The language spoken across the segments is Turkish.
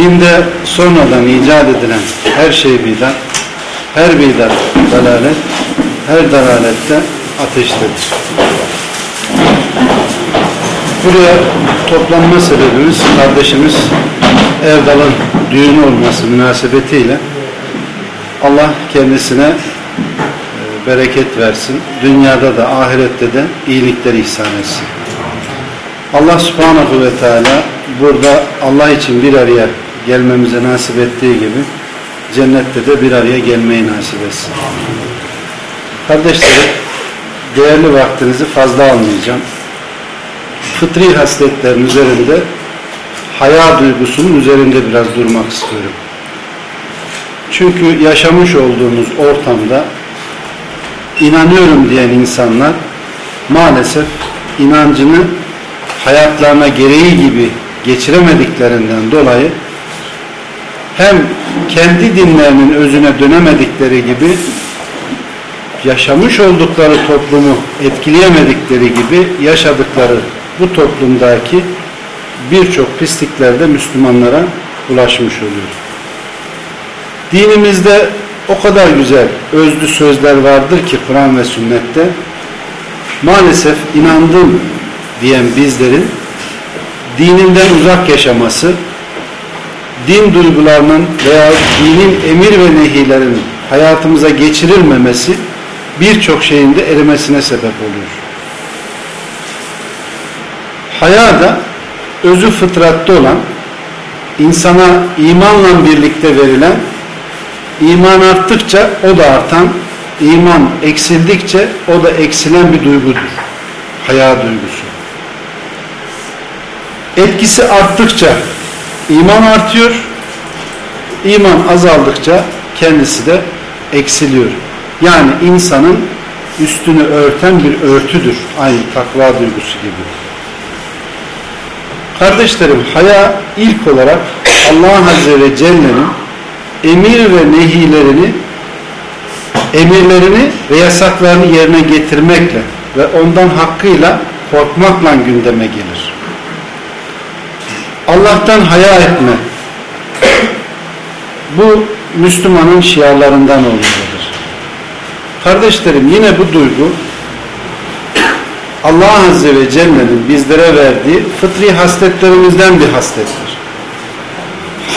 Dinde sonradan icat edilen her şey bidat, her bidat dalalet, her dalalette ateştedir. Buraya toplanma sebebimiz kardeşimiz Erdal'ın düğünü olması münasebetiyle Allah kendisine e, bereket versin. Dünyada da ahirette de iyilikler ihsan etsin. Allah subhanahu ve teala burada Allah için bir araya gelmemize nasip ettiği gibi cennette de bir araya gelmeyi nasip etsin. Kardeşlerim değerli vaktinizi fazla almayacağım. Fıtri hasletlerin üzerinde haya duygusunun üzerinde biraz durmak istiyorum. Çünkü yaşamış olduğumuz ortamda inanıyorum diyen insanlar maalesef inancını hayatlarına gereği gibi geçiremediklerinden dolayı hem kendi dinlerinin özüne dönemedikleri gibi yaşamış oldukları toplumu etkileyemedikleri gibi yaşadıkları bu toplumdaki birçok pislikler de Müslümanlara ulaşmış oluyor. Dinimizde o kadar güzel özlü sözler vardır ki Kur'an ve sünnette maalesef inandım diyen bizlerin dininden uzak yaşaması, din duygularının veya dinin emir ve nehilerin hayatımıza geçirilmemesi birçok şeyin de erimesine sebep oluyor. Haya da özü fıtratta olan, insana imanla birlikte verilen, iman arttıkça o da artan, iman eksildikçe o da eksilen bir duygudur. Haya duygusu. Etkisi arttıkça iman artıyor, iman azaldıkça kendisi de eksiliyor. Yani insanın üstünü örten bir örtüdür. Aynı takva duygusu gibi. Kardeşlerim haya ilk olarak Allah Azze ve Celle'nin emir ve nehilerini emirlerini ve yasaklarını yerine getirmekle ve ondan hakkıyla korkmakla gündeme gelir. Allah'tan haya etme bu Müslümanın şiarlarından olmalıdır. Kardeşlerim yine bu duygu Allah Azze ve Celle'nin bizlere verdiği fıtri hasletlerimizden bir haslettir.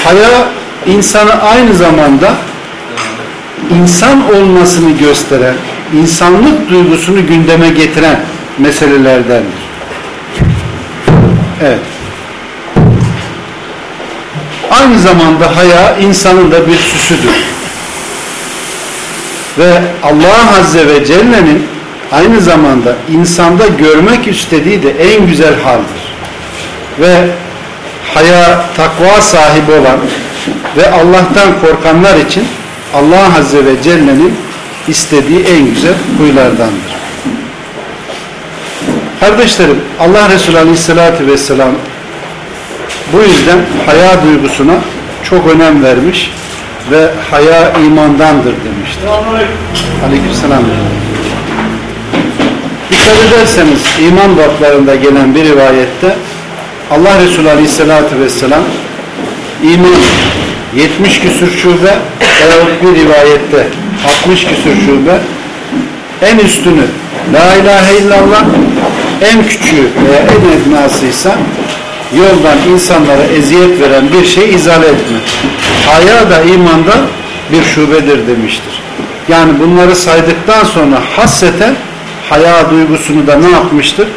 Haya insanı aynı zamanda insan olmasını gösteren, insanlık duygusunu gündeme getiren meselelerdendir. Evet. Aynı zamanda haya insanın da bir süsüdür. Ve Allah Azze ve Celle'nin aynı zamanda insanda görmek istediği de en güzel haldir. Ve haya takva sahibi olan ve Allah'tan korkanlar için Allah Azze ve Celle'nin istediği en güzel huylardandır. Kardeşlerim Allah Resulü Aleyhisselatü Vesselam bu yüzden haya duygusuna çok önem vermiş ve haya imandandır demiştir. Aleykümselam. Dikkat ederseniz iman bablarında gelen bir rivayette Allah Resulü Aleyhisselatü Vesselam iman 70 küsür şube veyahut bir rivayette 60 küsür şube en üstünü La ilahe illallah en küçüğü veya en ednasıysa yoldan insanlara eziyet veren bir şey izale etme. Haya da imanda bir şubedir demiştir. Yani bunları saydıktan sonra hasseten haya duygusunu da ne yapmıştır?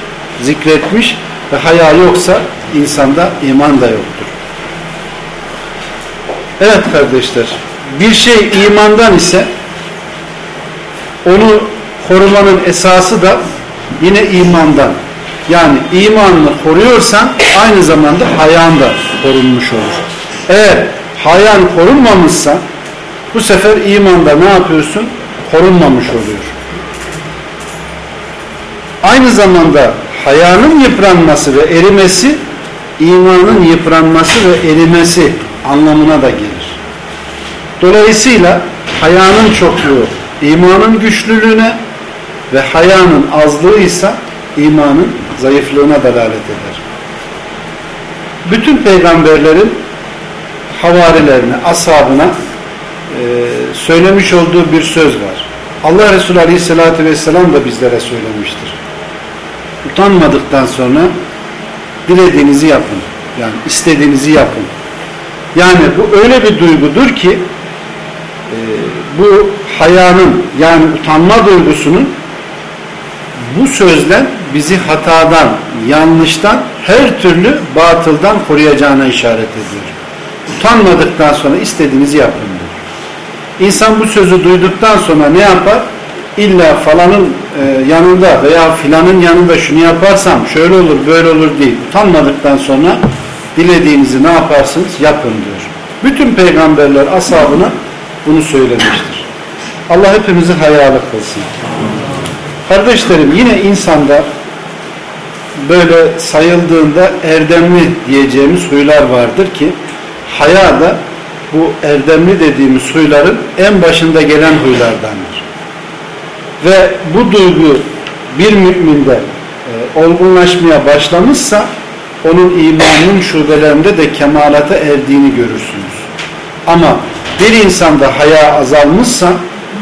Zikretmiş ve haya yoksa insanda iman da yoktur. Evet kardeşler, bir şey imandan ise onu korumanın esası da yine imandan. Yani imanını koruyorsan aynı zamanda hayan da korunmuş olur. Eğer hayan korunmamışsa bu sefer imanda ne yapıyorsun? Korunmamış oluyor. Aynı zamanda hayanın yıpranması ve erimesi imanın yıpranması ve erimesi anlamına da gelir. Dolayısıyla hayanın çokluğu imanın güçlülüğüne ve hayanın azlığı ise imanın zayıflığına delalet eder. Bütün peygamberlerin havarilerine, ashabına e, söylemiş olduğu bir söz var. Allah Resulü Aleyhisselatü Vesselam da bizlere söylemiştir. Utanmadıktan sonra dilediğinizi yapın. Yani istediğinizi yapın. Yani bu öyle bir duygudur ki e, bu hayanın yani utanma duygusunun bu sözden bizi hatadan, yanlıştan, her türlü batıldan koruyacağına işaret ediyor. Utanmadıktan sonra istediğinizi yapın diyor. İnsan bu sözü duyduktan sonra ne yapar? İlla falanın e, yanında veya filanın yanında şunu yaparsam şöyle olur böyle olur değil. Utanmadıktan sonra dilediğinizi ne yaparsınız? Yapın diyor. Bütün peygamberler ashabına bunu söylemiştir. Allah hepimizi hayalı kılsın. Kardeşlerim yine insanda böyle sayıldığında erdemli diyeceğimiz huylar vardır ki haya da bu erdemli dediğimiz huyların en başında gelen huylardandır. Ve bu duygu bir müminde e, olgunlaşmaya başlamışsa onun imanın şubelerinde de kemalata erdiğini görürsünüz. Ama bir insanda haya azalmışsa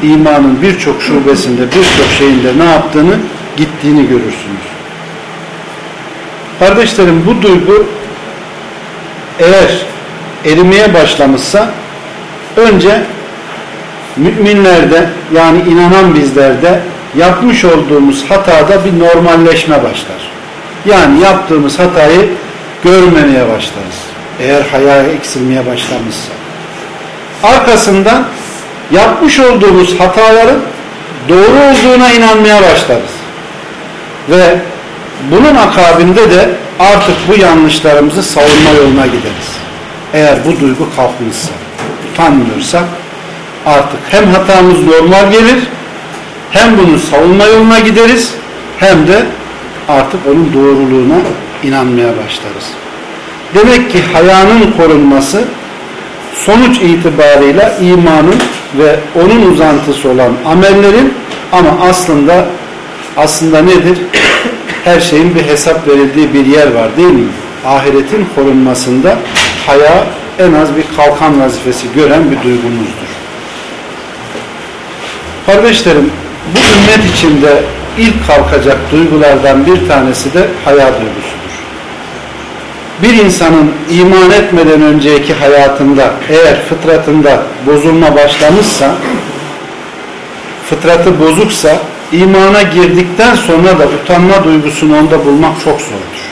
imanın birçok şubesinde, birçok şeyinde ne yaptığını, gittiğini görürsünüz. Kardeşlerim bu duygu eğer erimeye başlamışsa önce müminlerde yani inanan bizlerde yapmış olduğumuz hatada bir normalleşme başlar. Yani yaptığımız hatayı görmemeye başlarız. Eğer hayaya eksilmeye başlamışsa. Arkasından yapmış olduğumuz hataların doğru olduğuna inanmaya başlarız. Ve bunun akabinde de artık bu yanlışlarımızı savunma yoluna gideriz. Eğer bu duygu kalkmışsa, utanmıyorsak artık hem hatamız normal gelir, hem bunu savunma yoluna gideriz, hem de artık onun doğruluğuna inanmaya başlarız. Demek ki hayanın korunması sonuç itibarıyla imanın ve onun uzantısı olan amellerin ama aslında aslında nedir? Her şeyin bir hesap verildiği bir yer var değil mi? Ahiretin korunmasında haya en az bir kalkan vazifesi gören bir duygumuzdur. Kardeşlerim bu ümmet içinde ilk kalkacak duygulardan bir tanesi de haya duygusudur bir insanın iman etmeden önceki hayatında eğer fıtratında bozulma başlamışsa fıtratı bozuksa imana girdikten sonra da utanma duygusunu onda bulmak çok zordur.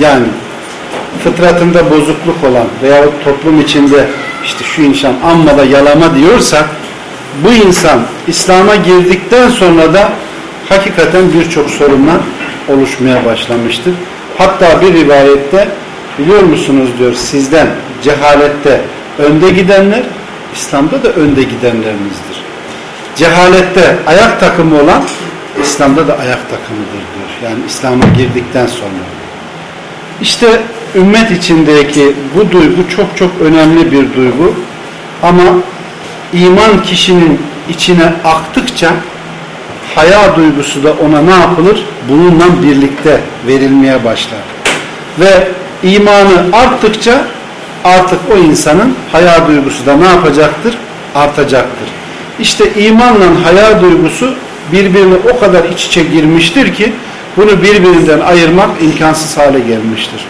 Yani fıtratında bozukluk olan veya toplum içinde işte şu insan amma da yalama diyorsa bu insan İslam'a girdikten sonra da hakikaten birçok sorunlar oluşmaya başlamıştır. Hatta bir rivayette biliyor musunuz diyor sizden cehalette önde gidenler İslam'da da önde gidenlerinizdir. Cehalette ayak takımı olan İslam'da da ayak takımıdır diyor. Yani İslam'a girdikten sonra. İşte ümmet içindeki bu duygu çok çok önemli bir duygu. Ama iman kişinin içine aktıkça haya duygusu da ona ne yapılır? Bununla birlikte verilmeye başlar. Ve imanı arttıkça artık o insanın haya duygusu da ne yapacaktır? Artacaktır. İşte imanla haya duygusu birbirine o kadar iç içe girmiştir ki bunu birbirinden ayırmak imkansız hale gelmiştir.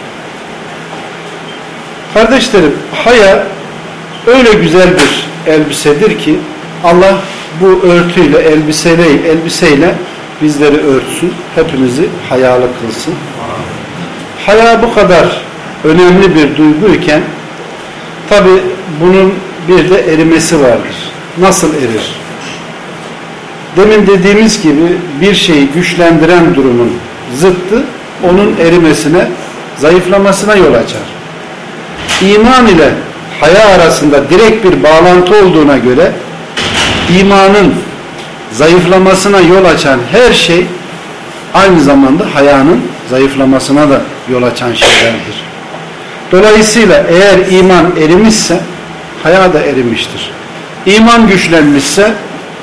Kardeşlerim haya öyle güzel bir elbisedir ki Allah bu örtüyle, elbiseyle, elbiseyle bizleri örtsün. Hepimizi hayalı kılsın. Haya bu kadar önemli bir duyguyken tabi bunun bir de erimesi vardır. Nasıl erir? Demin dediğimiz gibi bir şeyi güçlendiren durumun zıttı onun erimesine zayıflamasına yol açar. İman ile haya arasında direkt bir bağlantı olduğuna göre imanın zayıflamasına yol açan her şey aynı zamanda hayanın zayıflamasına da yol açan şeylerdir. Dolayısıyla eğer iman erimişse haya da erimiştir. İman güçlenmişse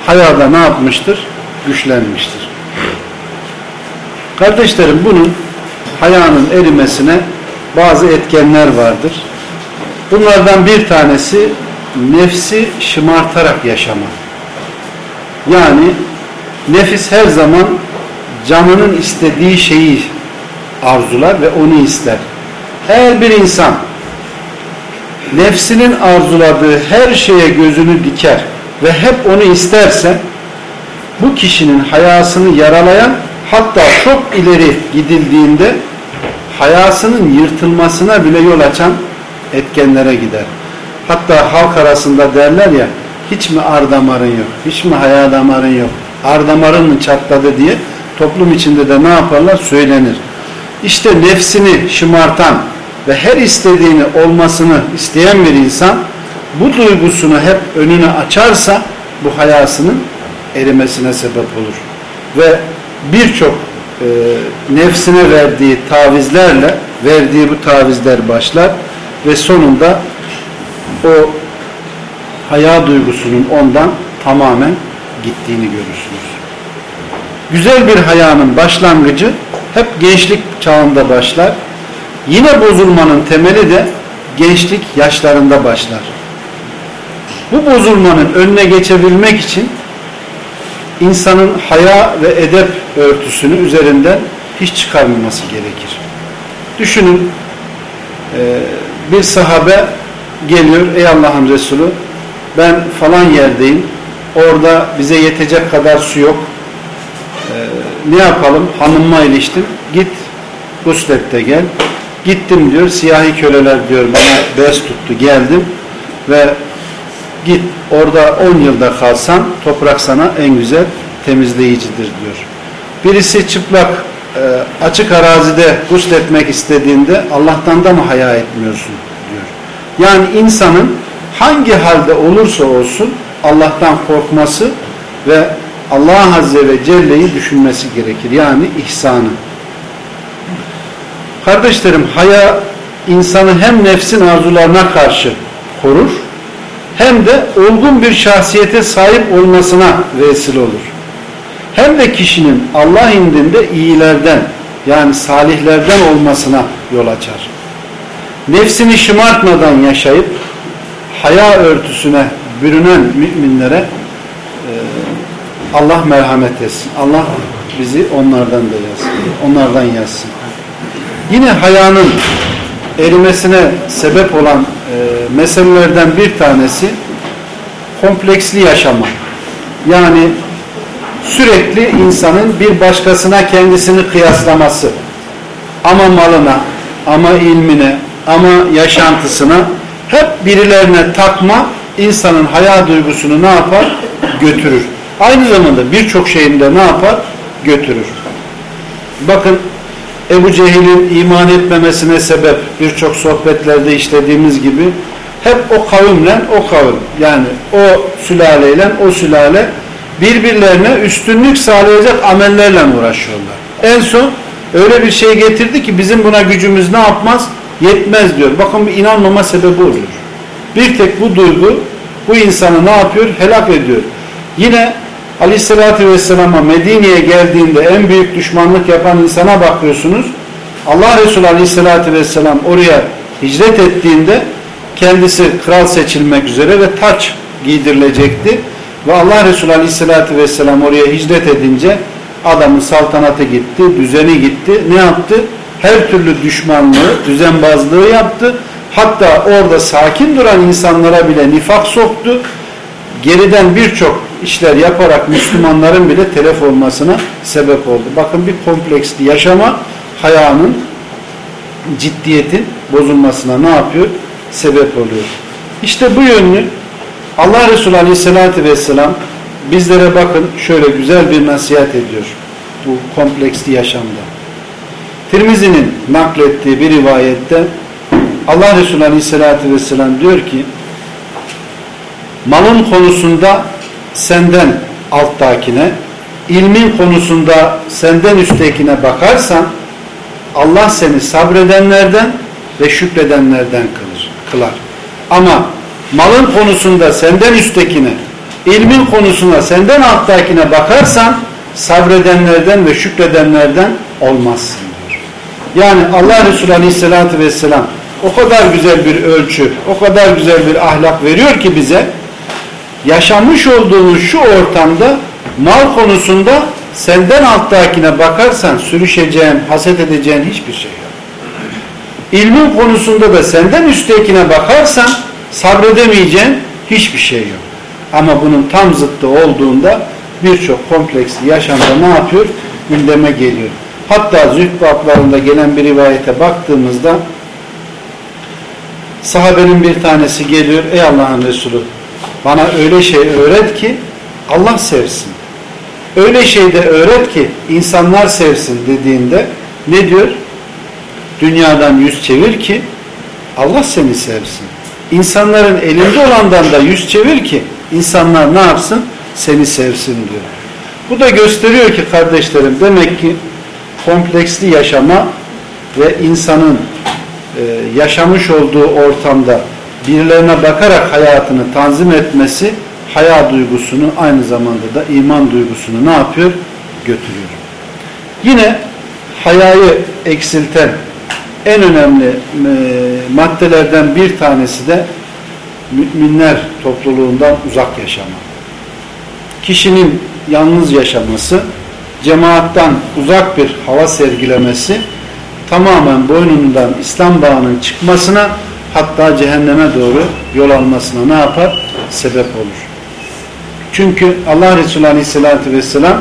haya da ne yapmıştır? Güçlenmiştir. Kardeşlerim bunun hayanın erimesine bazı etkenler vardır. Bunlardan bir tanesi nefsi şımartarak yaşama. Yani nefis her zaman canının istediği şeyi arzular ve onu ister. Her bir insan nefsinin arzuladığı her şeye gözünü diker ve hep onu isterse bu kişinin hayasını yaralayan hatta çok ileri gidildiğinde hayasının yırtılmasına bile yol açan etkenlere gider. Hatta halk arasında derler ya hiç mi ar damarın yok, hiç mi haya damarın yok, ar damarın mı çatladı diye toplum içinde de ne yaparlar söylenir. İşte nefsini şımartan ve her istediğini olmasını isteyen bir insan bu duygusunu hep önüne açarsa bu hayasının erimesine sebep olur. Ve birçok e, nefsine verdiği tavizlerle verdiği bu tavizler başlar ve sonunda o haya duygusunun ondan tamamen gittiğini görürsünüz. Güzel bir hayanın başlangıcı hep gençlik çağında başlar. Yine bozulmanın temeli de gençlik yaşlarında başlar. Bu bozulmanın önüne geçebilmek için insanın haya ve edep örtüsünü üzerinden hiç çıkarmaması gerekir. Düşünün bir sahabe geliyor ey Allah'ın Resulü ben falan yerdeyim. Orada bize yetecek kadar su yok. Ne yapalım? Hanımma iliştim. Git guslet de gel. Gittim diyor siyahi köleler diyor bana bez tuttu. Geldim ve git orada 10 yılda kalsan toprak sana en güzel temizleyicidir diyor. Birisi çıplak e, açık arazide gusletmek istediğinde Allah'tan da mı haya etmiyorsun diyor. Yani insanın hangi halde olursa olsun Allah'tan korkması ve Allah Azze ve Celle'yi düşünmesi gerekir. Yani ihsanı. Kardeşlerim haya insanı hem nefsin arzularına karşı korur hem de olgun bir şahsiyete sahip olmasına vesile olur. Hem de kişinin Allah indinde iyilerden yani salihlerden olmasına yol açar. Nefsini şımartmadan yaşayıp haya örtüsüne bürünen müminlere e, Allah merhamet etsin. Allah bizi onlardan da yazsın. Onlardan yazsın. Yine hayanın erimesine sebep olan e, meselelerden bir tanesi kompleksli yaşama. Yani sürekli insanın bir başkasına kendisini kıyaslaması. Ama malına, ama ilmine, ama yaşantısına hep birilerine takma insanın haya duygusunu ne yapar? Götürür. Aynı zamanda birçok şeyinde ne yapar? Götürür. Bakın Ebu Cehil'in iman etmemesine sebep birçok sohbetlerde işlediğimiz gibi hep o kavimle o kavim yani o sülaleyle o sülale birbirlerine üstünlük sağlayacak amellerle uğraşıyorlar. En son öyle bir şey getirdi ki bizim buna gücümüz ne yapmaz? Yetmez diyor. Bakın bir inanmama sebebi oluyor. Bir tek bu duygu bu insanı ne yapıyor? Helak ediyor. Yine Aleyhisselatü Vesselam'a Medine'ye geldiğinde en büyük düşmanlık yapan insana bakıyorsunuz. Allah Resulü Aleyhisselatü Vesselam oraya hicret ettiğinde kendisi kral seçilmek üzere ve taç giydirilecekti. Ve Allah Resulü Aleyhisselatü Vesselam oraya hicret edince adamın saltanatı gitti, düzeni gitti. Ne yaptı? Her türlü düşmanlığı, düzenbazlığı yaptı. Hatta orada sakin duran insanlara bile nifak soktu. Geriden birçok işler yaparak Müslümanların bile telef olmasına sebep oldu. Bakın bir kompleksli yaşama hayanın ciddiyetin bozulmasına ne yapıyor? Sebep oluyor. İşte bu yönlü Allah Resulü Aleyhisselatü Vesselam bizlere bakın şöyle güzel bir nasihat ediyor bu kompleksli yaşamda. Tirmizi'nin naklettiği bir rivayette Allah Resulü Aleyhisselatü Vesselam diyor ki malın konusunda senden alttakine ilmin konusunda senden üsttekine bakarsan Allah seni sabredenlerden ve şükredenlerden kılır, kılar. Ama malın konusunda senden üsttekine, ilmin konusunda senden alttakine bakarsan sabredenlerden ve şükredenlerden olmazsın. Yani Allah Resulü Aleyhisselatü Vesselam o kadar güzel bir ölçü, o kadar güzel bir ahlak veriyor ki bize yaşamış olduğumuz şu ortamda mal konusunda senden alttakine bakarsan sürüşeceğin, haset edeceğin hiçbir şey yok. İlmin konusunda da senden üsttekine bakarsan sabredemeyeceğin hiçbir şey yok. Ama bunun tam zıttı olduğunda birçok kompleksli yaşamda ne yapıyor? Gündeme geliyor. Hatta zühd bablarında gelen bir rivayete baktığımızda sahabenin bir tanesi geliyor. Ey Allah'ın Resulü bana öyle şey öğret ki Allah sevsin. Öyle şey de öğret ki insanlar sevsin dediğinde ne diyor? Dünyadan yüz çevir ki Allah seni sevsin. İnsanların elinde olandan da yüz çevir ki insanlar ne yapsın? Seni sevsin diyor. Bu da gösteriyor ki kardeşlerim demek ki kompleksli yaşama ve insanın e, yaşamış olduğu ortamda birilerine bakarak hayatını tanzim etmesi haya duygusunu aynı zamanda da iman duygusunu ne yapıyor? Götürüyor. Yine hayayı eksilten en önemli e, maddelerden bir tanesi de müminler topluluğundan uzak yaşama. Kişinin yalnız yaşaması, cemaattan uzak bir hava sergilemesi, tamamen boynundan İslam bağının çıkmasına hatta cehenneme doğru yol almasına ne yapar? Sebep olur. Çünkü Allah Resulü Aleyhisselatü Vesselam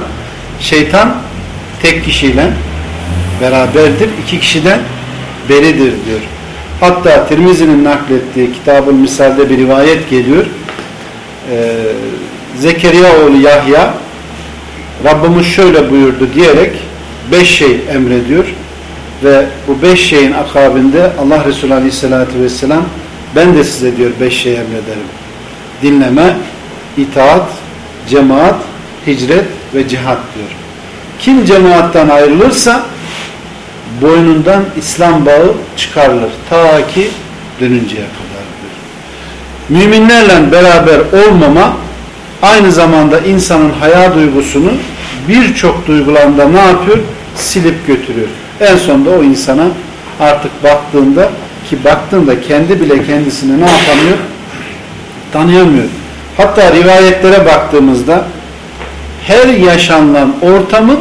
şeytan tek kişiyle beraberdir. iki kişiden beridir diyor. Hatta Tirmizi'nin naklettiği kitabın misalde bir rivayet geliyor. Ee, Zekeriya oğlu Yahya Rabbimiz şöyle buyurdu diyerek beş şey emrediyor ve bu beş şeyin akabinde Allah Resulü Aleyhisselatü Vesselam ben de size diyor beş şey emrederim. Dinleme, itaat, cemaat, hicret ve cihat diyor. Kim cemaattan ayrılırsa boynundan İslam bağı çıkarılır. Ta ki dönünceye kadar diyor. Müminlerle beraber olmama aynı zamanda insanın haya duygusunu birçok duygularında ne yapıyor? Silip götürüyor. En sonunda o insana artık baktığında ki baktığında kendi bile kendisini ne yapamıyor? Tanıyamıyor. Hatta rivayetlere baktığımızda her yaşanılan ortamın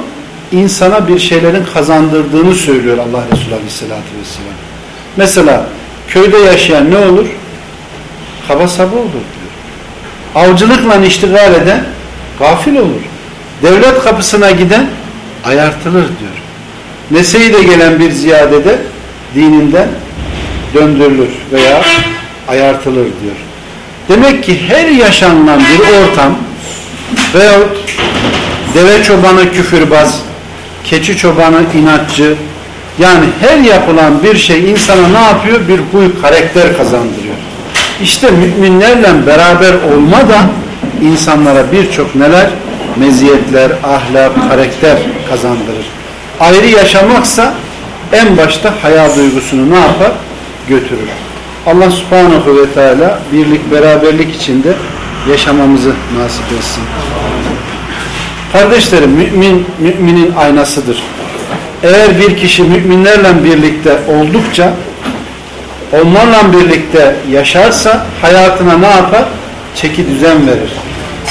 insana bir şeylerin kazandırdığını söylüyor Allah Resulü Aleyhisselatü Vesselam. Mesela köyde yaşayan ne olur? Kaba saba olur. Avcılıkla iştigal eden gafil olur. Devlet kapısına giden ayartılır diyor. Neseyi de gelen bir ziyadede dininden döndürülür veya ayartılır diyor. Demek ki her yaşanılan bir ortam veyahut deve çobanı küfürbaz, keçi çobanı inatçı, yani her yapılan bir şey insana ne yapıyor? Bir huy karakter kazandırıyor. İşte müminlerle beraber olma da insanlara birçok neler? Meziyetler, ahlak, karakter kazandırır. Ayrı yaşamaksa en başta haya duygusunu ne yapar? Götürür. Allah subhanahu ve teala birlik beraberlik içinde yaşamamızı nasip etsin. Kardeşlerim mümin müminin aynasıdır. Eğer bir kişi müminlerle birlikte oldukça onlarla birlikte yaşarsa hayatına ne yapar? Çeki düzen verir.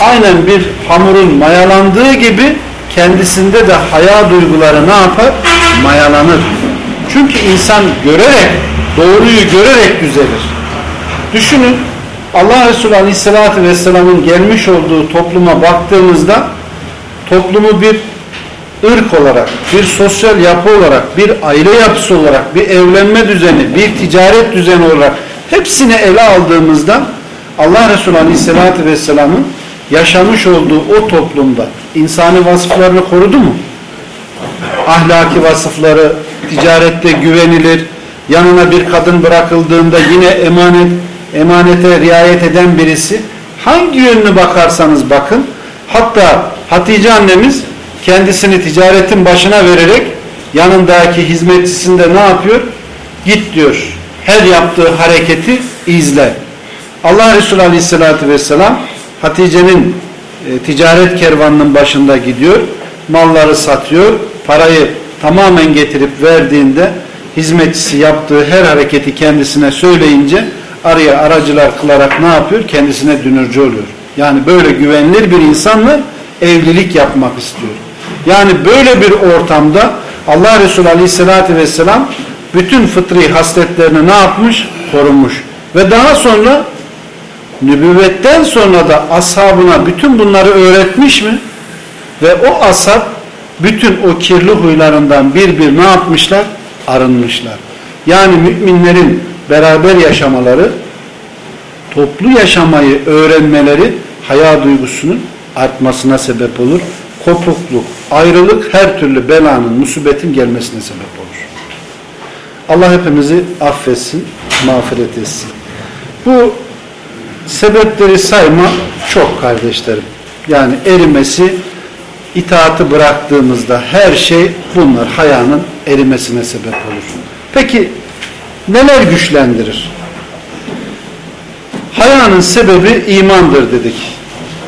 Aynen bir hamurun mayalandığı gibi kendisinde de haya duyguları ne yapar? Mayalanır. Çünkü insan görerek, doğruyu görerek düzelir. Düşünün Allah Resulü Aleyhisselatü Vesselam'ın gelmiş olduğu topluma baktığımızda toplumu bir ırk olarak, bir sosyal yapı olarak, bir aile yapısı olarak, bir evlenme düzeni, bir ticaret düzeni olarak hepsini ele aldığımızda Allah Resulü Aleyhisselatü Vesselam'ın yaşamış olduğu o toplumda insani vasıflarını korudu mu? ahlaki vasıfları, ticarette güvenilir, yanına bir kadın bırakıldığında yine emanet emanete riayet eden birisi hangi yönünü bakarsanız bakın hatta Hatice annemiz kendisini ticaretin başına vererek yanındaki hizmetçisinde ne yapıyor? Git diyor. Her yaptığı hareketi izle. Allah Resulü Aleyhisselatü Vesselam Hatice'nin e, ticaret kervanının başında gidiyor. Malları satıyor. Parayı tamamen getirip verdiğinde hizmetçisi yaptığı her hareketi kendisine söyleyince araya aracılar kılarak ne yapıyor? Kendisine dünürcü oluyor. Yani böyle güvenilir bir insanla evlilik yapmak istiyor. Yani böyle bir ortamda Allah Resulü Aleyhisselatü Vesselam bütün fıtri hasletlerini ne yapmış? Korumuş. Ve daha sonra nübüvvetten sonra da ashabına bütün bunları öğretmiş mi? Ve o ashab bütün o kirli huylarından bir bir ne yapmışlar? Arınmışlar. Yani müminlerin beraber yaşamaları, toplu yaşamayı öğrenmeleri haya duygusunun artmasına sebep olur. Kopukluk, ayrılık her türlü belanın, musibetin gelmesine sebep olur. Allah hepimizi affetsin, mağfiret etsin. Bu sebepleri sayma çok kardeşlerim. Yani erimesi, itaatı bıraktığımızda her şey bunlar hayanın erimesine sebep olur. Peki neler güçlendirir? Hayanın sebebi imandır dedik.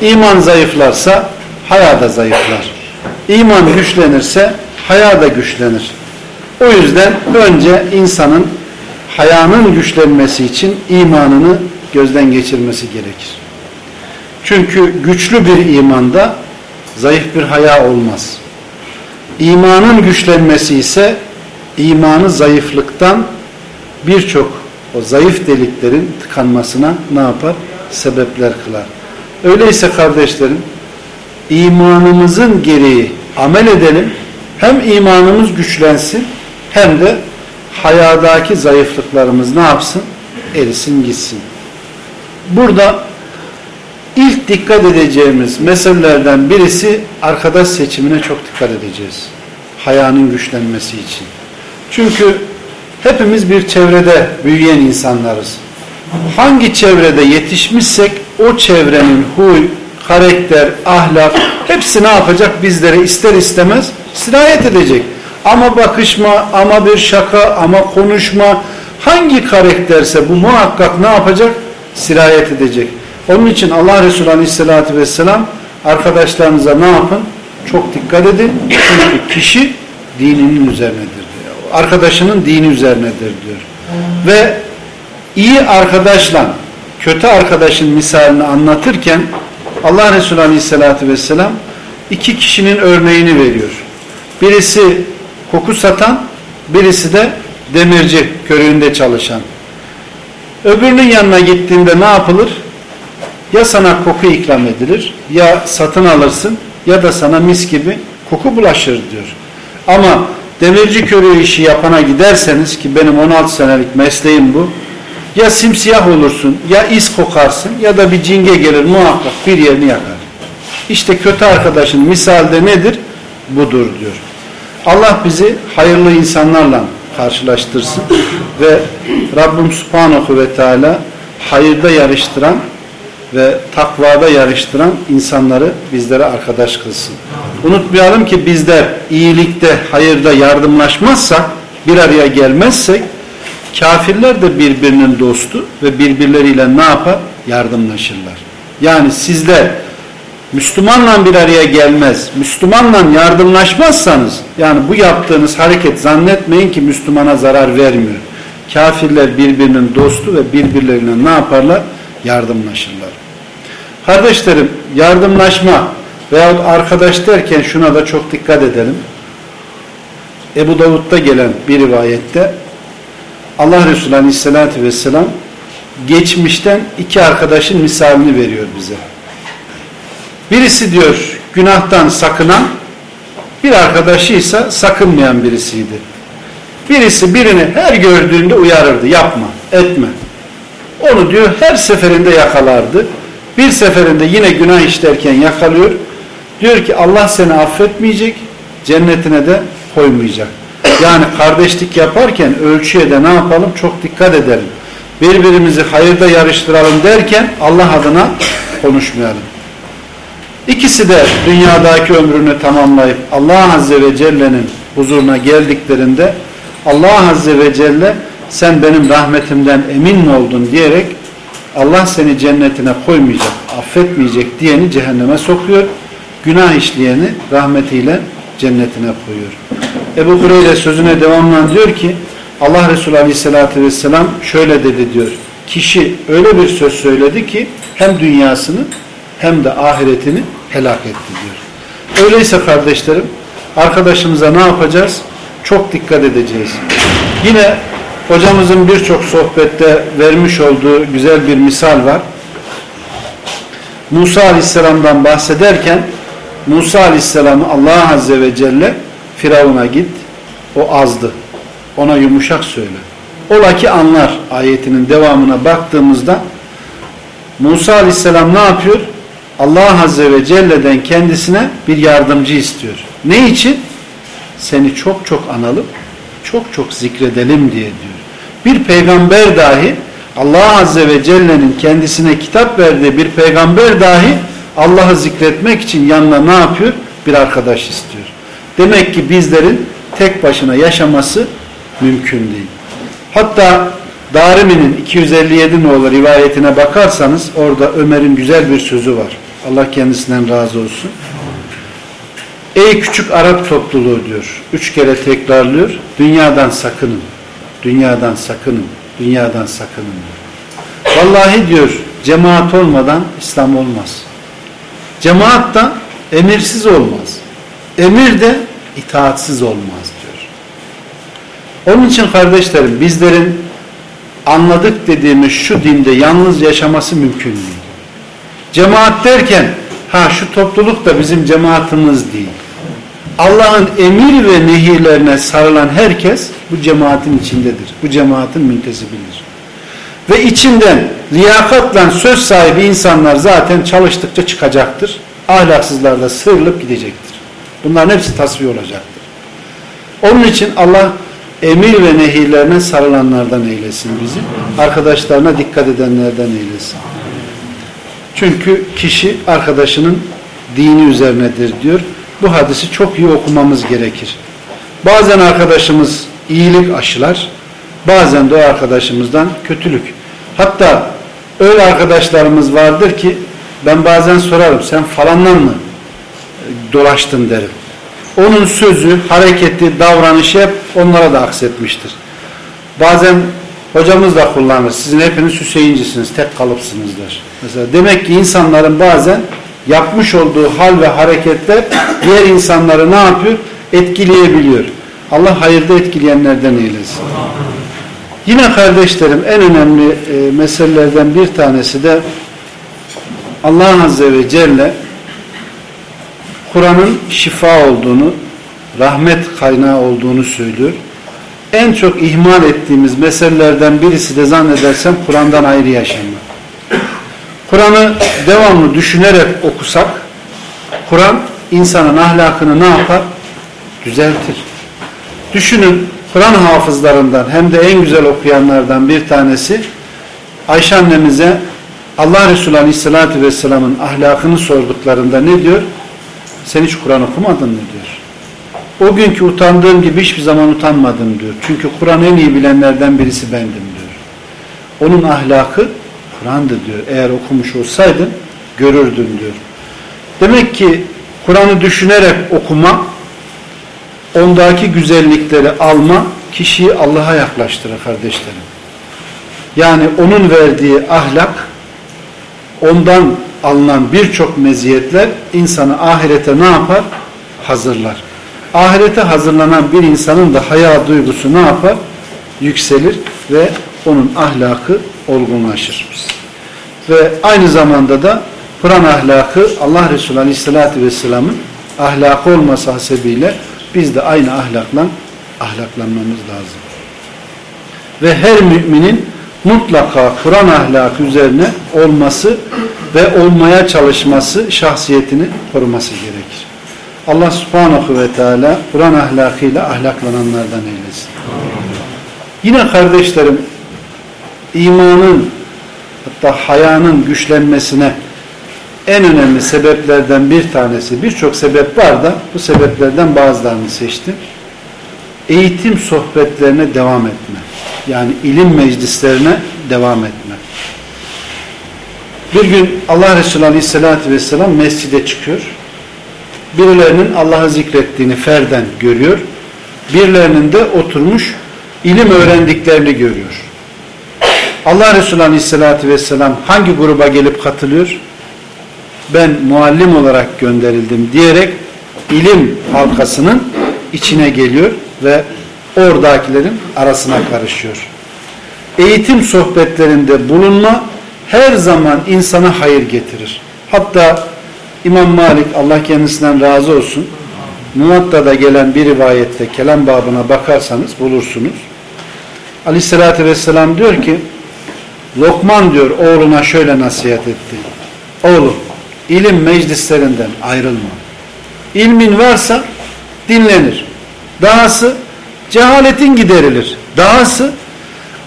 İman zayıflarsa haya da zayıflar. İman güçlenirse haya da güçlenir. O yüzden önce insanın hayanın güçlenmesi için imanını gözden geçirmesi gerekir. Çünkü güçlü bir imanda zayıf bir haya olmaz. İmanın güçlenmesi ise imanı zayıflıktan birçok o zayıf deliklerin tıkanmasına ne yapar? Sebepler kılar. Öyleyse kardeşlerim imanımızın gereği amel edelim. Hem imanımız güçlensin hem de hayadaki zayıflıklarımız ne yapsın? Erisin gitsin. Burada ilk dikkat edeceğimiz meselelerden birisi arkadaş seçimine çok dikkat edeceğiz. Hayanın güçlenmesi için. Çünkü hepimiz bir çevrede büyüyen insanlarız. Hangi çevrede yetişmişsek o çevrenin huy, karakter, ahlak hepsi ne yapacak bizlere ister istemez sirayet edecek. Ama bakışma, ama bir şaka, ama konuşma hangi karakterse bu muhakkak ne yapacak? Sirayet edecek. Onun için Allah Resulü Aleyhisselatü Vesselam arkadaşlarınıza ne yapın? Çok dikkat edin. Çünkü kişi dininin üzerinedir diyor. Arkadaşının dini üzerinedir diyor. Ve iyi arkadaşla kötü arkadaşın misalini anlatırken Allah Resulü Aleyhisselatü Vesselam iki kişinin örneğini veriyor. Birisi koku satan, birisi de demirci körüğünde çalışan. Öbürünün yanına gittiğinde ne yapılır? Ya sana koku ikram edilir, ya satın alırsın ya da sana mis gibi koku bulaşır diyor. Ama demirci körüğü işi yapana giderseniz ki benim 16 senelik mesleğim bu. Ya simsiyah olursun, ya iz kokarsın ya da bir cinge gelir muhakkak bir yerini yakar. İşte kötü arkadaşın misalde nedir? Budur diyor. Allah bizi hayırlı insanlarla karşılaştırsın ve Rabbim Subhanahu ve Teala hayırda yarıştıran ve takvada yarıştıran insanları bizlere arkadaş kılsın. Unutmayalım ki bizler iyilikte, hayırda yardımlaşmazsak, bir araya gelmezsek kafirler de birbirinin dostu ve birbirleriyle ne yapar? Yardımlaşırlar. Yani sizler Müslümanla bir araya gelmez, Müslümanla yardımlaşmazsanız, yani bu yaptığınız hareket zannetmeyin ki Müslümana zarar vermiyor. Kafirler birbirinin dostu ve birbirlerine ne yaparlar? Yardımlaşırlar. Kardeşlerim, yardımlaşma veyahut arkadaş derken şuna da çok dikkat edelim. Ebu Davud'da gelen bir rivayette Allah Resulü Aleyhisselatü Vesselam geçmişten iki arkadaşın misalini veriyor bize. Birisi diyor günahtan sakınan, bir arkadaşıysa sakınmayan birisiydi. Birisi birini her gördüğünde uyarırdı. Yapma, etme. Onu diyor her seferinde yakalardı. Bir seferinde yine günah işlerken yakalıyor. Diyor ki Allah seni affetmeyecek, cennetine de koymayacak. Yani kardeşlik yaparken ölçüye de ne yapalım? Çok dikkat edelim. Birbirimizi hayırda yarıştıralım derken Allah adına konuşmayalım. İkisi de dünyadaki ömrünü tamamlayıp Allah Azze ve Celle'nin huzuruna geldiklerinde Allah Azze ve Celle sen benim rahmetimden emin mi oldun diyerek Allah seni cennetine koymayacak, affetmeyecek diyeni cehenneme sokuyor. Günah işleyeni rahmetiyle cennetine koyuyor. Ebu Hureyre sözüne devamlan diyor ki Allah Resulü Aleyhisselatü Vesselam şöyle dedi diyor. Kişi öyle bir söz söyledi ki hem dünyasını hem de ahiretini helak etti diyor. Öyleyse kardeşlerim arkadaşımıza ne yapacağız? Çok dikkat edeceğiz. Yine hocamızın birçok sohbette vermiş olduğu güzel bir misal var. Musa Aleyhisselam'dan bahsederken Musa Aleyhisselam'ı Allah Azze ve Celle Firavun'a git o azdı. Ona yumuşak söyle. Ola ki anlar ayetinin devamına baktığımızda Musa Aleyhisselam ne yapıyor? Allah Azze ve Celle'den kendisine bir yardımcı istiyor. Ne için? Seni çok çok analım, çok çok zikredelim diye diyor. Bir peygamber dahi Allah Azze ve Celle'nin kendisine kitap verdiği bir peygamber dahi Allah'ı zikretmek için yanına ne yapıyor? Bir arkadaş istiyor. Demek ki bizlerin tek başına yaşaması mümkün değil. Hatta Darimi'nin 257 nolu rivayetine bakarsanız orada Ömer'in güzel bir sözü var. Allah kendisinden razı olsun. Ey küçük Arap topluluğu diyor. Üç kere tekrarlıyor. Dünyadan sakının. Dünyadan sakının. Dünyadan sakının diyor. Vallahi diyor cemaat olmadan İslam olmaz. Cemaat da emirsiz olmaz. Emir de itaatsiz olmaz diyor. Onun için kardeşlerim bizlerin anladık dediğimiz şu dinde yalnız yaşaması mümkün değil. Cemaat derken ha şu topluluk da bizim cemaatimiz değil. Allah'ın emir ve nehirlerine sarılan herkes bu cemaatin içindedir. Bu cemaatin müntesibidir. Ve içinden liyakatla söz sahibi insanlar zaten çalıştıkça çıkacaktır. Ahlaksızlar da sıyrılıp gidecektir. Bunların hepsi tasfiye olacaktır. Onun için Allah emir ve nehirlerine sarılanlardan eylesin bizi. Arkadaşlarına dikkat edenlerden eylesin. Çünkü kişi arkadaşının dini üzerinedir diyor. Bu hadisi çok iyi okumamız gerekir. Bazen arkadaşımız iyilik aşılar, bazen de o arkadaşımızdan kötülük. Hatta öyle arkadaşlarımız vardır ki ben bazen sorarım sen falandan mı dolaştın derim. Onun sözü, hareketi, davranışı hep onlara da aksetmiştir. Bazen hocamız da kullanır. Sizin hepiniz Hüseyincisiniz, tek kalıpsınızdır. Mesela demek ki insanların bazen yapmış olduğu hal ve hareketler diğer insanları ne yapıyor? Etkileyebiliyor. Allah hayırda etkileyenlerden eylesin. Yine kardeşlerim en önemli e, meselelerden bir tanesi de Allah Azze ve Celle Kur'an'ın şifa olduğunu, rahmet kaynağı olduğunu söylüyor. En çok ihmal ettiğimiz meselelerden birisi de zannedersem Kur'an'dan ayrı yaşamak. Kur'an'ı devamlı düşünerek okusak, Kur'an insanın ahlakını ne yapar? Düzeltir. Düşünün Kur'an hafızlarından hem de en güzel okuyanlardan bir tanesi Ayşe annemize Allah Resulü Aleyhisselatü Vesselam'ın ahlakını sorduklarında ne diyor? Sen hiç Kur'an okumadın mı diyor. O günkü utandığım gibi hiçbir zaman utanmadım diyor. Çünkü Kur'an en iyi bilenlerden birisi bendim diyor. Onun ahlakı Kur'an'dı diyor. Eğer okumuş olsaydın görürdün diyor. Demek ki Kur'an'ı düşünerek okuma, ondaki güzellikleri alma kişiyi Allah'a yaklaştırır kardeşlerim. Yani onun verdiği ahlak, ondan alınan birçok meziyetler insanı ahirete ne yapar? Hazırlar. Ahirete hazırlanan bir insanın da haya duygusu ne yapar? Yükselir ve onun ahlakı olgunlaşır. Ve aynı zamanda da Kur'an ahlakı Allah Resulü Aleyhisselatü Vesselam'ın ahlakı olması hasebiyle biz de aynı ahlakla ahlaklanmamız lazım. Ve her müminin mutlaka Kur'an ahlakı üzerine olması ve olmaya çalışması şahsiyetini koruması gerekir. Allah subhanahu ve teala Kur'an ahlakıyla ahlaklananlardan eylesin. Yine kardeşlerim imanın hatta hayanın güçlenmesine en önemli sebeplerden bir tanesi birçok sebep var da bu sebeplerden bazılarını seçtim. Eğitim sohbetlerine devam etme. Yani ilim meclislerine devam etme. Bir gün Allah Resulü Aleyhisselatü Vesselam mescide çıkıyor. Birilerinin Allah'ı zikrettiğini ferden görüyor. Birilerinin de oturmuş ilim öğrendiklerini görüyor. Allah Resulü Aleyhisselatü Vesselam hangi gruba gelip katılıyor? Ben muallim olarak gönderildim diyerek ilim halkasının içine geliyor ve oradakilerin arasına karışıyor. Eğitim sohbetlerinde bulunma her zaman insana hayır getirir. Hatta İmam Malik Allah kendisinden razı olsun Muvatta'da gelen bir rivayette kelam babına bakarsanız bulursunuz. Aleyhissalatü vesselam diyor ki Lokman diyor oğluna şöyle nasihat etti. Oğlum ilim meclislerinden ayrılma. İlmin varsa dinlenir. Dahası cehaletin giderilir. Dahası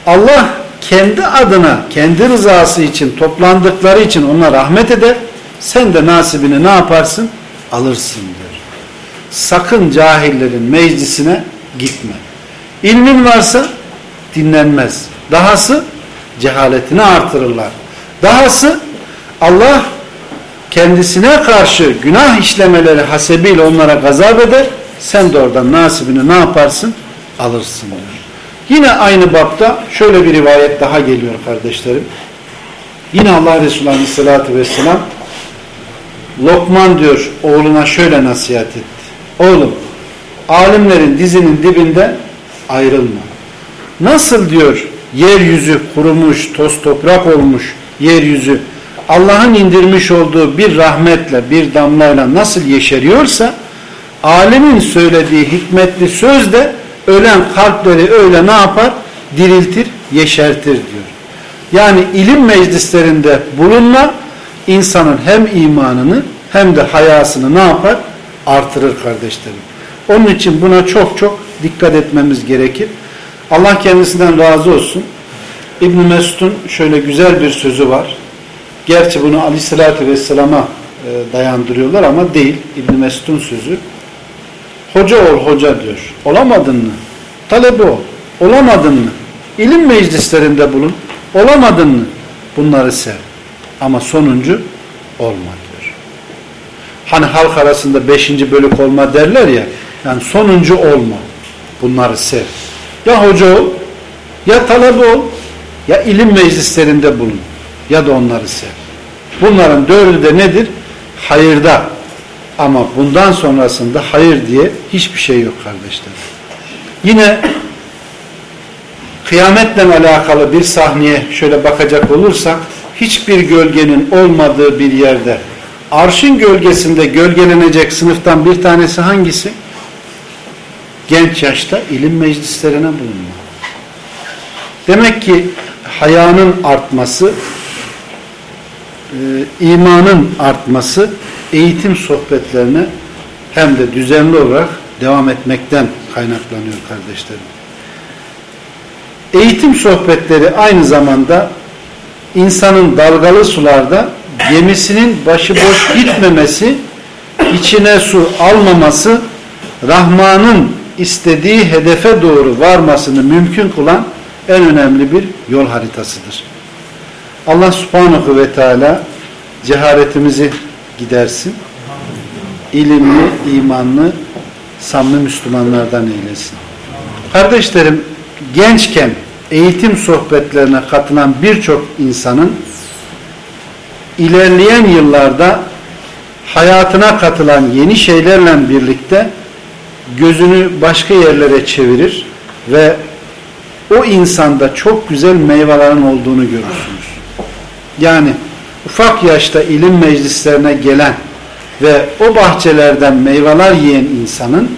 Allah kendi adına, kendi rızası için toplandıkları için ona rahmet eder. Sen de nasibini ne yaparsın? Alırsın diyor. Sakın cahillerin meclisine gitme. İlmin varsa dinlenmez. Dahası cehaletini artırırlar. Dahası Allah kendisine karşı günah işlemeleri hasebiyle onlara gazap eder. Sen de oradan nasibini ne yaparsın? Alırsın diyor. Yine aynı bapta şöyle bir rivayet daha geliyor kardeşlerim. Yine Allah Resulü Aleyhisselatü Vesselam Lokman diyor oğluna şöyle nasihat etti. Oğlum alimlerin dizinin dibinde ayrılma. Nasıl diyor yeryüzü kurumuş, toz toprak olmuş yeryüzü Allah'ın indirmiş olduğu bir rahmetle, bir damlayla nasıl yeşeriyorsa alimin söylediği hikmetli söz de ölen kalpleri öyle ne yapar? Diriltir, yeşertir diyor. Yani ilim meclislerinde bulunma insanın hem imanını hem de hayasını ne yapar? Artırır kardeşlerim. Onun için buna çok çok dikkat etmemiz gerekir. Allah kendisinden razı olsun. İbn Mesud'un şöyle güzel bir sözü var. Gerçi bunu Aleyhisselatü Vesselam'a e, dayandırıyorlar ama değil. İbn Mesud'un sözü. Hoca ol hoca diyor. Olamadın mı? Talebe ol. Olamadın mı? İlim meclislerinde bulun. Olamadın mı? Bunları sev. Ama sonuncu olma diyor. Hani halk arasında beşinci bölük olma derler ya. Yani sonuncu olma. Bunları sev. Ya hoca ol, ya talebe ol, ya ilim meclislerinde bulun. Ya da onları sev. Bunların dördü de nedir? Hayırda. Ama bundan sonrasında hayır diye hiçbir şey yok kardeşler. Yine kıyametle alakalı bir sahneye şöyle bakacak olursak hiçbir gölgenin olmadığı bir yerde arşın gölgesinde gölgelenecek sınıftan bir tanesi hangisi? Genç yaşta ilim meclislerine bulunma. Demek ki hayanın artması, e, imanın artması eğitim sohbetlerine hem de düzenli olarak devam etmekten kaynaklanıyor kardeşlerim. Eğitim sohbetleri aynı zamanda insanın dalgalı sularda gemisinin başıboş gitmemesi, içine su almaması, Rahman'ın istediği hedefe doğru varmasını mümkün kılan en önemli bir yol haritasıdır. Allah subhanahu ve teala cehaletimizi gidersin. İlimli, imanlı, samimi Müslümanlardan eylesin. Kardeşlerim, gençken eğitim sohbetlerine katılan birçok insanın ilerleyen yıllarda hayatına katılan yeni şeylerle birlikte gözünü başka yerlere çevirir ve o insanda çok güzel meyvelerin olduğunu görürsünüz. Yani ufak yaşta ilim meclislerine gelen ve o bahçelerden meyveler yiyen insanın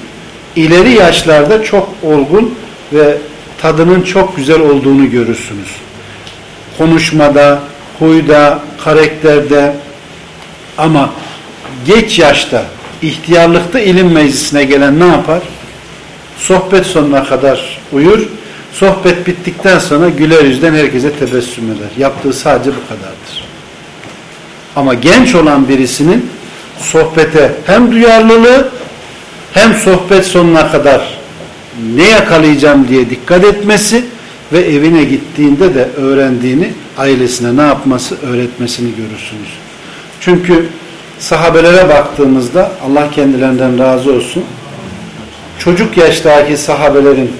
ileri yaşlarda çok olgun ve tadının çok güzel olduğunu görürsünüz. Konuşmada, huyda, karakterde ama geç yaşta ihtiyarlıkta ilim meclisine gelen ne yapar? Sohbet sonuna kadar uyur. Sohbet bittikten sonra güler yüzden herkese tebessüm eder. Yaptığı sadece bu kadardır. Ama genç olan birisinin sohbete hem duyarlılığı hem sohbet sonuna kadar ne yakalayacağım diye dikkat etmesi ve evine gittiğinde de öğrendiğini ailesine ne yapması öğretmesini görürsünüz. Çünkü sahabelere baktığımızda Allah kendilerinden razı olsun çocuk yaştaki sahabelerin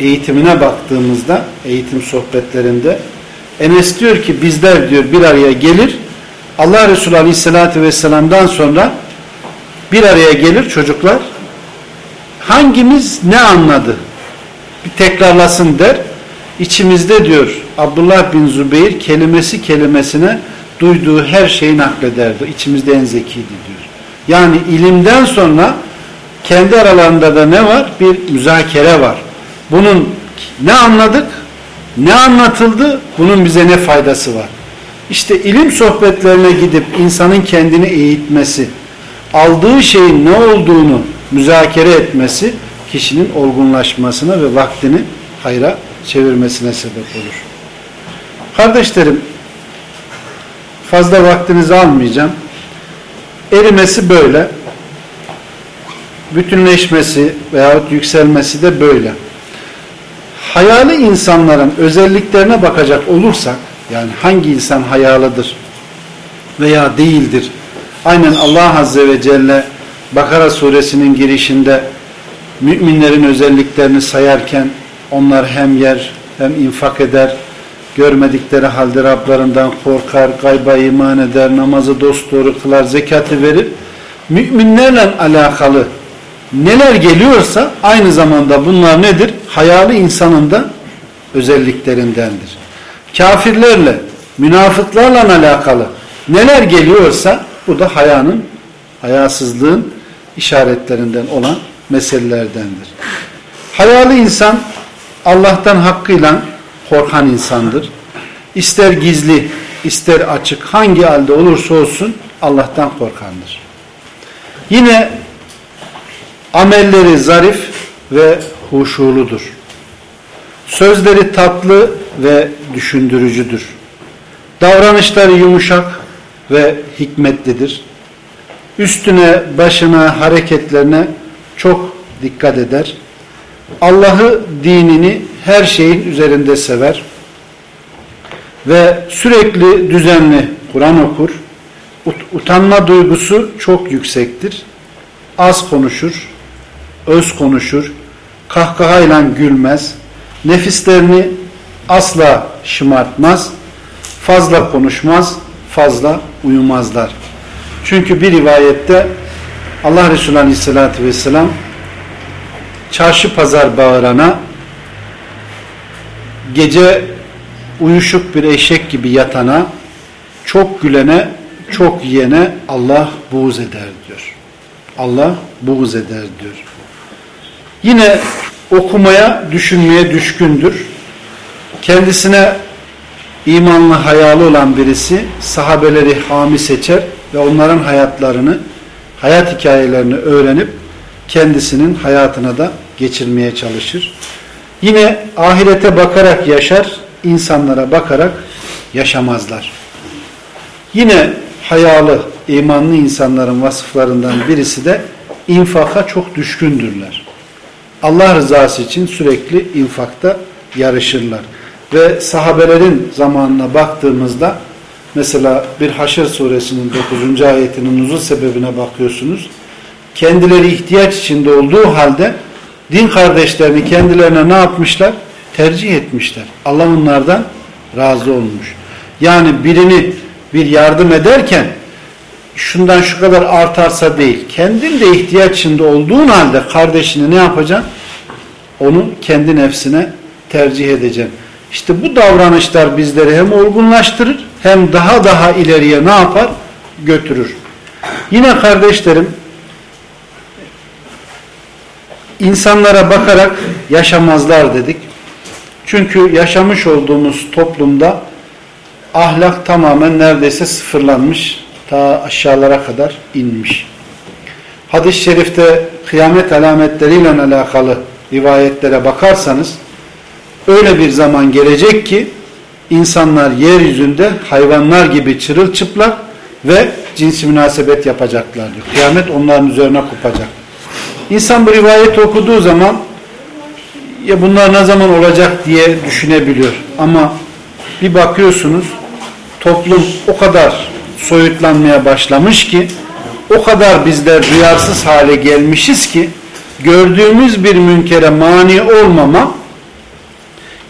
eğitimine baktığımızda eğitim sohbetlerinde Enes diyor ki bizler diyor bir araya gelir Allah Resulü Aleyhisselatü Vesselam'dan sonra bir araya gelir çocuklar hangimiz ne anladı bir tekrarlasın der içimizde diyor Abdullah bin Zübeyir kelimesi kelimesine duyduğu her şeyi naklederdi. İçimizde en zekiydi diyor. Yani ilimden sonra kendi aralarında da ne var? Bir müzakere var. Bunun ne anladık? Ne anlatıldı? Bunun bize ne faydası var? İşte ilim sohbetlerine gidip insanın kendini eğitmesi, aldığı şeyin ne olduğunu müzakere etmesi kişinin olgunlaşmasına ve vaktini hayra çevirmesine sebep olur. Kardeşlerim fazla vaktinizi almayacağım. Erimesi böyle. Bütünleşmesi veyahut yükselmesi de böyle. Hayalı insanların özelliklerine bakacak olursak yani hangi insan hayalıdır veya değildir. Aynen Allah Azze ve Celle Bakara suresinin girişinde müminlerin özelliklerini sayarken onlar hem yer hem infak eder görmedikleri halde Rablarından korkar, gayba iman eder, namazı dosdoğru kılar, zekatı verir. Müminlerle alakalı neler geliyorsa aynı zamanda bunlar nedir? Hayalı insanın da özelliklerindendir. Kafirlerle, münafıklarla alakalı neler geliyorsa bu da hayanın, hayasızlığın işaretlerinden olan meselelerdendir. Hayalı insan Allah'tan hakkıyla korkan insandır. İster gizli, ister açık, hangi halde olursa olsun Allah'tan korkandır. Yine amelleri zarif ve huşuludur. Sözleri tatlı ve düşündürücüdür. Davranışları yumuşak ve hikmetlidir. Üstüne, başına, hareketlerine çok dikkat eder. Allah'ı, dinini her şeyin üzerinde sever ve sürekli düzenli Kur'an okur. Utanma duygusu çok yüksektir. Az konuşur, öz konuşur, kahkahayla gülmez, nefislerini asla şımartmaz, fazla konuşmaz, fazla uyumazlar. Çünkü bir rivayette Allah Resulü Aleyhisselatü Vesselam çarşı pazar bağırana gece uyuşuk bir eşek gibi yatana çok gülene çok yiyene Allah buğz eder diyor. Allah buğz eder diyor. Yine okumaya, düşünmeye düşkündür. Kendisine imanlı hayalı olan birisi sahabeleri hami seçer ve onların hayatlarını, hayat hikayelerini öğrenip kendisinin hayatına da geçirmeye çalışır. Yine ahirete bakarak yaşar, insanlara bakarak yaşamazlar. Yine hayalı, imanlı insanların vasıflarından birisi de infaka çok düşkündürler. Allah rızası için sürekli infakta yarışırlar. Ve sahabelerin zamanına baktığımızda mesela bir Haşr suresinin 9. ayetinin nuzul sebebine bakıyorsunuz. Kendileri ihtiyaç içinde olduğu halde din kardeşlerini kendilerine ne yapmışlar? Tercih etmişler. Allah onlardan razı olmuş. Yani birini bir yardım ederken şundan şu kadar artarsa değil. Kendin de ihtiyaç içinde olduğun halde kardeşini ne yapacaksın? Onu kendi nefsine tercih edeceksin. İşte bu davranışlar bizleri hem olgunlaştırır hem daha daha ileriye ne yapar? Götürür. Yine kardeşlerim insanlara bakarak yaşamazlar dedik. Çünkü yaşamış olduğumuz toplumda ahlak tamamen neredeyse sıfırlanmış. Ta aşağılara kadar inmiş. hadis-i şerifte kıyamet alametleriyle alakalı rivayetlere bakarsanız öyle bir zaman gelecek ki insanlar yeryüzünde hayvanlar gibi çırılçıplak ve cinsi münasebet yapacaklar diyor. Kıyamet onların üzerine kopacak. İnsan bu rivayeti okuduğu zaman ya bunlar ne zaman olacak diye düşünebiliyor. Ama bir bakıyorsunuz toplum o kadar soyutlanmaya başlamış ki o kadar bizler duyarsız hale gelmişiz ki gördüğümüz bir münkere mani olmama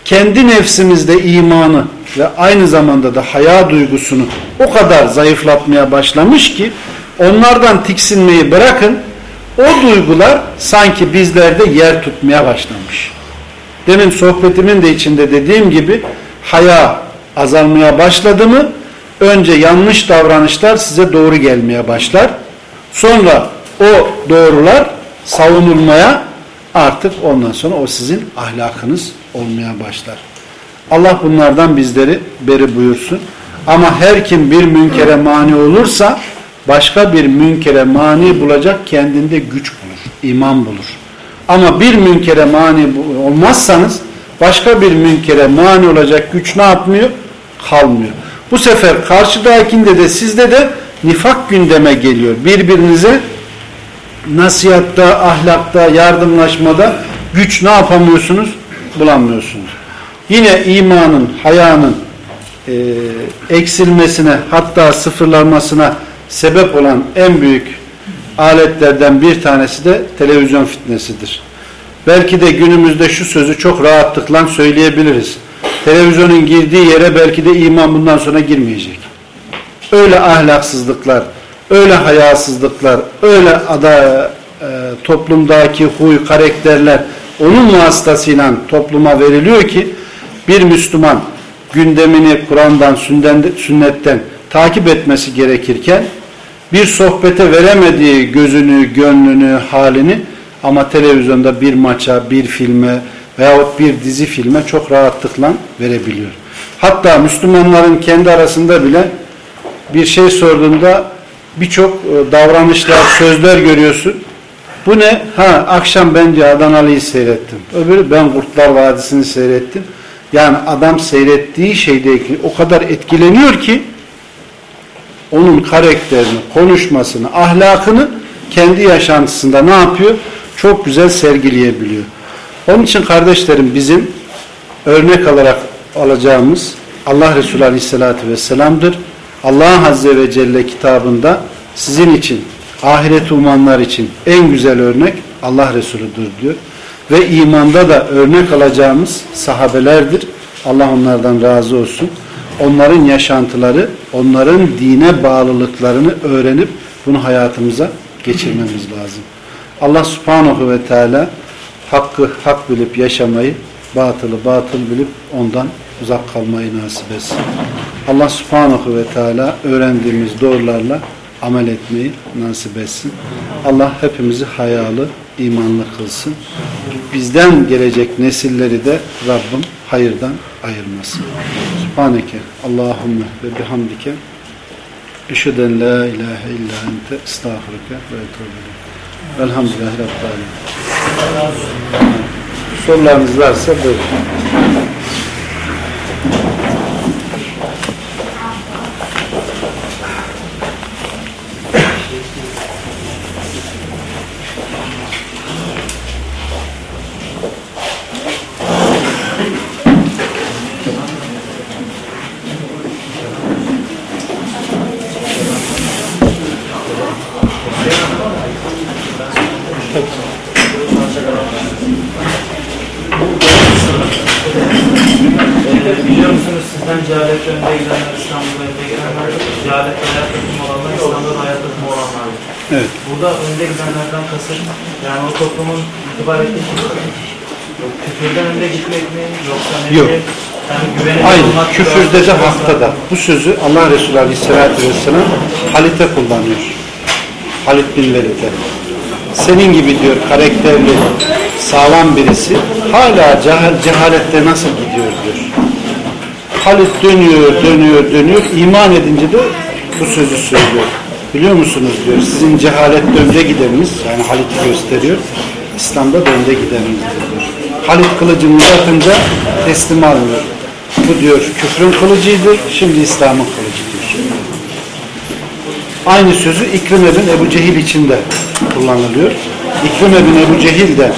kendi nefsimizde imanı ve aynı zamanda da haya duygusunu o kadar zayıflatmaya başlamış ki onlardan tiksinmeyi bırakın o duygular sanki bizlerde yer tutmaya başlamış. Demin sohbetimin de içinde dediğim gibi haya azalmaya başladı mı önce yanlış davranışlar size doğru gelmeye başlar. Sonra o doğrular savunulmaya artık ondan sonra o sizin ahlakınız olmaya başlar. Allah bunlardan bizleri beri buyursun. Ama her kim bir münkere mani olursa başka bir münkere mani bulacak kendinde güç bulur, iman bulur. Ama bir münkere mani olmazsanız başka bir münkere mani olacak güç ne yapmıyor? Kalmıyor. Bu sefer karşıdakinde de sizde de nifak gündeme geliyor. Birbirinize nasihatta, ahlakta, yardımlaşmada güç ne yapamıyorsunuz? Bulamıyorsunuz. Yine imanın, hayanın e, eksilmesine hatta sıfırlanmasına sebep olan en büyük aletlerden bir tanesi de televizyon fitnesidir. Belki de günümüzde şu sözü çok rahatlıkla söyleyebiliriz. Televizyonun girdiği yere belki de iman bundan sonra girmeyecek. Öyle ahlaksızlıklar, öyle hayasızlıklar, öyle ada, e, toplumdaki huy, karakterler onun vasıtasıyla topluma veriliyor ki bir Müslüman gündemini Kur'an'dan, sünnetten takip etmesi gerekirken bir sohbete veremediği gözünü, gönlünü, halini ama televizyonda bir maça, bir filme veyahut bir dizi filme çok rahatlıkla verebiliyor. Hatta Müslümanların kendi arasında bile bir şey sorduğunda birçok e, davranışlar, sözler görüyorsun. Bu ne? Ha akşam bence Adanalı'yı seyrettim. Öbürü ben Kurtlar Vadisi'ni seyrettim. Yani adam seyrettiği şeydeki o kadar etkileniyor ki onun karakterini, konuşmasını, ahlakını kendi yaşantısında ne yapıyor? Çok güzel sergileyebiliyor. Onun için kardeşlerim bizim örnek alarak alacağımız Allah Resulü Aleyhisselatü Vesselam'dır. Allah Azze ve Celle kitabında sizin için, ahiret umanlar için en güzel örnek Allah Resulü'dür diyor. Ve imanda da örnek alacağımız sahabelerdir. Allah onlardan razı olsun. Onların yaşantıları, onların dine bağlılıklarını öğrenip bunu hayatımıza geçirmemiz lazım. Allah subhanahu ve teala hakkı hak bilip yaşamayı, batılı batıl bilip ondan uzak kalmayı nasip etsin. Allah subhanahu ve teala öğrendiğimiz doğrularla amel etmeyi nasip etsin. Allah hepimizi hayalı, imanlı kılsın. Bizden gelecek nesilleri de Rabbim hayırdan ayırmasın. Subhaneke Allahümme ve bihamdike Eşheden la ilahe illa ente estağfurike ve etûbü Elhamdülillahi Rabbil Sorularınız varsa buyurun. Yok. Aynı. Küfürde de hakta da. Bu sözü Allah Resulü Aleyhisselatü Vesselam Halit'e kullanıyor. Halit bin Velid'e. Senin gibi diyor karakterli, sağlam birisi hala cehal, cehalette nasıl gidiyor diyor. Halit dönüyor, dönüyor, dönüyor. İman edince de bu sözü söylüyor. Biliyor musunuz diyor. Sizin cehalette önde gideniniz yani Halit'i gösteriyor. İslam'da da önde gidenimizdir diyor. Halit kılıcını uzatınca teslim almıyor. Bu diyor küfrün kılıcıydı. Şimdi İslam'ın kılıcı diyor. Aynı sözü İkrime bin Ebu Cehil için de kullanılıyor. İkrime bin Ebu Cehil de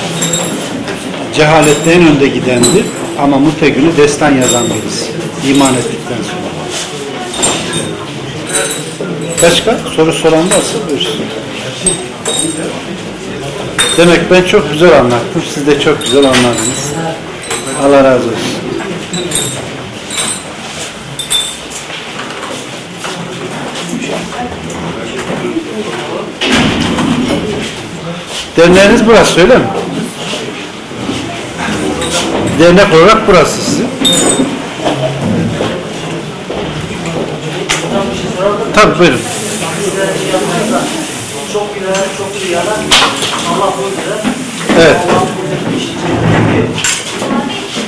cehalette en önde gidendi ama Mutegün'ü destan yazan birisi. İman ettikten sonra. Başka? Soru soran varsa buyursun. Demek ben çok güzel anlattım. Siz de çok güzel anladınız. Allah razı olsun. Derneğiniz burası öyle mi? Dernek olarak burası sizin. Tabii buyurun. Çok güler, çok iyi yalan. Evet.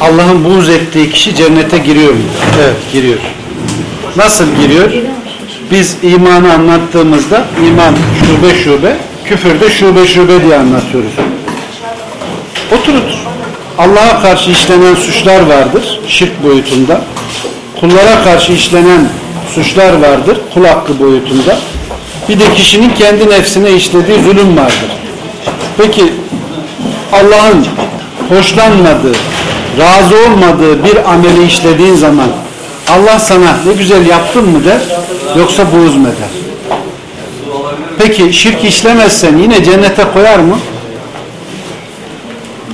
Allah'ın buğz ettiği kişi cennete giriyor mu? Evet giriyor. Nasıl giriyor? Biz imanı anlattığımızda iman şube şube, küfürde şube şube diye anlatıyoruz. Otur otur. Allah'a karşı işlenen suçlar vardır şirk boyutunda. Kullara karşı işlenen suçlar vardır kul hakkı boyutunda. Bir de kişinin kendi nefsine işlediği zulüm vardır. Peki Allah'ın hoşlanmadığı, razı olmadığı bir ameli işlediğin zaman Allah sana ne güzel yaptın mı der yoksa buğz mu eder? Peki şirk işlemezsen yine cennete koyar mı?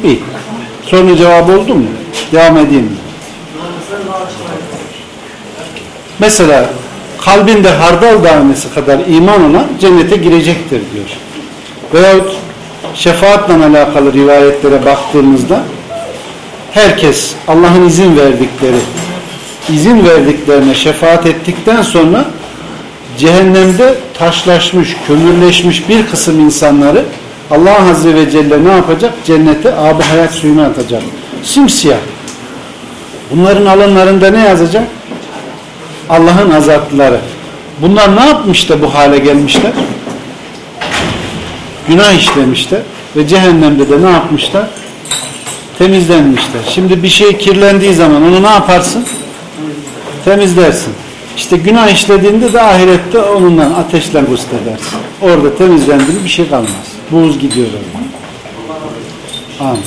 İyi. Sorunun cevabı oldu mu? Devam edeyim mi? Mesela kalbinde hardal tanesi kadar iman olan cennete girecektir diyor. Veyahut şefaatle alakalı rivayetlere baktığımızda herkes Allah'ın izin verdikleri izin verdiklerine şefaat ettikten sonra cehennemde taşlaşmış, kömürleşmiş bir kısım insanları Allah Azze ve Celle ne yapacak? Cennete abi hayat suyunu atacak. Simsiyah. Bunların alanlarında ne yazacak? Allah'ın azatları. Bunlar ne yapmış da bu hale gelmişler? Günah işlemişler ve cehennemde de ne yapmışlar? Temizlenmişler. Şimdi bir şey kirlendiği zaman onu ne yaparsın? Temizlersin. İşte günah işlediğinde de ahirette onunla ateşle gösterersin. Orada temizlendiğinde bir şey kalmaz. Buğuz gidiyor orada. Amin.